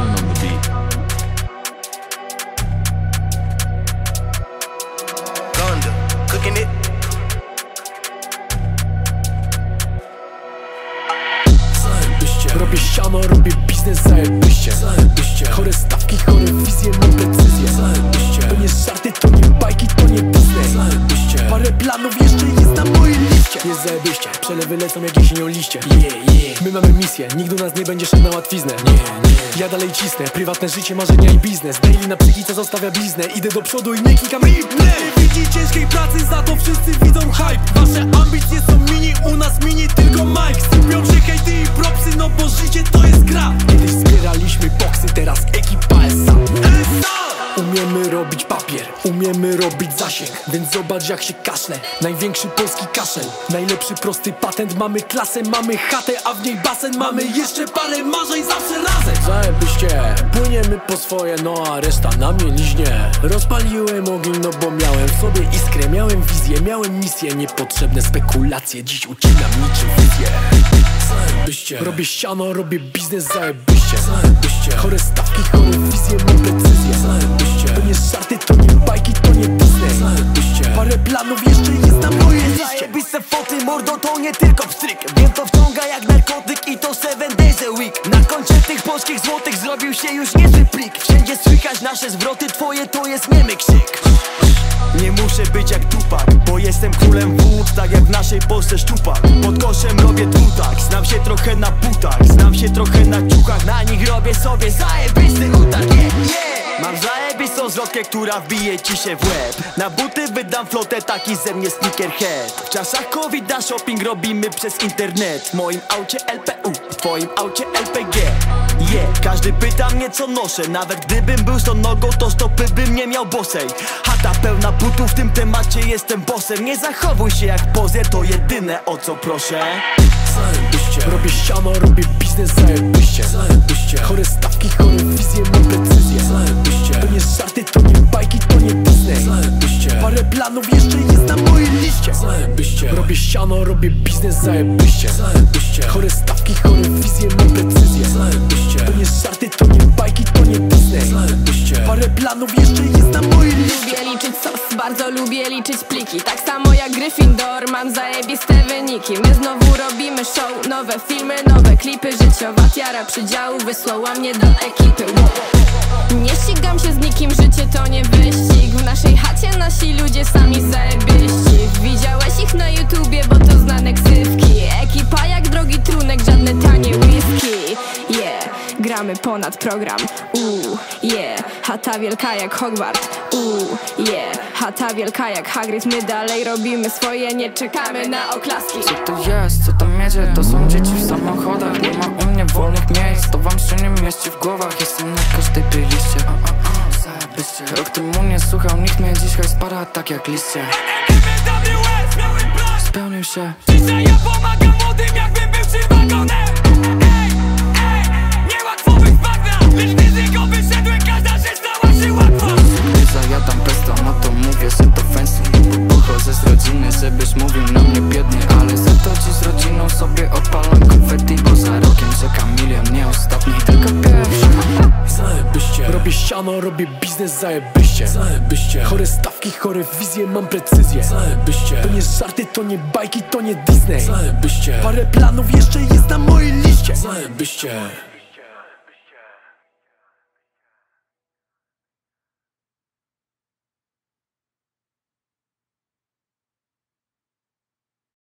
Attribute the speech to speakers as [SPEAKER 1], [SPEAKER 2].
[SPEAKER 1] Nelson on the beat. Gonda, cooking it.
[SPEAKER 2] Robię siano, robię biznes, zajebiście. Zajebiście. Chore stawki, chore wizje, mam precyzję Zajebiście. To nie żarty, to nie bajki, to nie Disney Zajebiście. Parę planów jeszcze jest na mojej liście. Jest zajebiście, przelewy lecą jak jesienią liście. Yeah, yeah. My mamy misję, nikt do nas nie będzie szedł na łatwiznę. Nie, nie. Ja dalej cisnę, prywatne życie, marzenia i biznes. Daily na psychice zostawia bliznę Idę do przodu i nie klikam. Replay Widzi ciężkiej pracy, za to wszyscy widzą hype Więc zobacz jak się kaszle. Największy polski kaszel. Najlepszy prosty patent, mamy klasę, mamy chatę A w niej basen, mamy jeszcze parę marzeń zawsze razem. Zajebiście, płyniemy po swoje, no a reszta na mieliźnie. Rozpaliłem ogień, no bo miałem w sobie iskrę. Miałem wizję, miałem misję, niepotrzebne spekulacje. Dziś ucinam niczym wizję. Zajebiście Robię ściano, robię biznes, zajebiście Zajebiście Chore stawki, chore wizje, mam precyzję Zajebiście
[SPEAKER 1] już niezły plik. Wszędzie słychać nasze zwroty, twoje to jest niemy krzyk. Nie muszę być jak Tupak, bo jestem królem wód Tak jak w naszej Polsce szczupak. Pod koszem robię tutak Znam się trochę na butach Znam się trochę na ciuchach. Na nich robię sobie zajebisty utak yeah, yeah. Mam zajebistą zwrotkę, która wbije ci się w łeb. Na buty wydam flotę, taki ze mnie sneakerhead. W czasach covid shopping robimy przez internet. W moim aucie LPU, w twoim aucie LPG Yeah, każdy pyta mnie co noszę. Nawet gdybym był z nogą, to stopy bym nie miał bosej. Chata pełna butów, w tym temacie jestem bossem. Nie zachowuj się jak pozer, to jedyne o co proszę.
[SPEAKER 2] Zajebiście. Robię ściano, robię biznes, zajebiście. Zajebiście. Chore stawki, Zajebiście. Robię ściano, robię biznes, zajebiście. Zajebiście. Chore stawki, chore wizje, mam precyzję Zajebiście. To nie żarty, to nie bajki, to nie Disney Zajebiście. Parę planów jeszcze jest na mojej liście.
[SPEAKER 3] Lubię liczyć sos, bardzo lubię liczyć pliki. Tak samo jak Gryffindor, mam zajebiste wyniki. My znowu robimy show, nowe filmy, nowe klipy. Życiowa tiara przydziału wysłała mnie do ekipy. Nie ścigam się z nikim, życie to nie wyścig. W naszej chacie nasi ludzie sami zajebiści gramy ponad program. Uuu, yeah, chata wielka jak Hogwart Uuu, yeah, chata wielka jak Hagrid. My dalej robimy swoje, nie czekamy na oklaski.
[SPEAKER 4] Co to jest, co tam jedzie? To są dzieci w samochodach. Nie ma u mnie wolnych miejsc. To wam się nie mieści w głowach. Jestem na każdej zajebiście Rok temu nie słuchał nikt mnie Dzisiaj spara tak jak liście. Spełnił się.
[SPEAKER 5] Dzisiaj ja pomagam młodym jakbym
[SPEAKER 4] rodziny, żebyś mówił na mnie biednie Ale za to dziś z rodziną sobie odpalam konfetti Bo za rokiem czeka milion, nie ostatni, tylko pierwszy.
[SPEAKER 2] Zajebiście. Robię ściano, robię biznes, zajebiście. Zajebiście. Chore stawki, chore wizje, mam precyzję. Zajebiście. To nie żarty, to nie bajki, to nie Disney. Zajebiście. Parę planów jeszcze jest na mojej liście. Zajebiście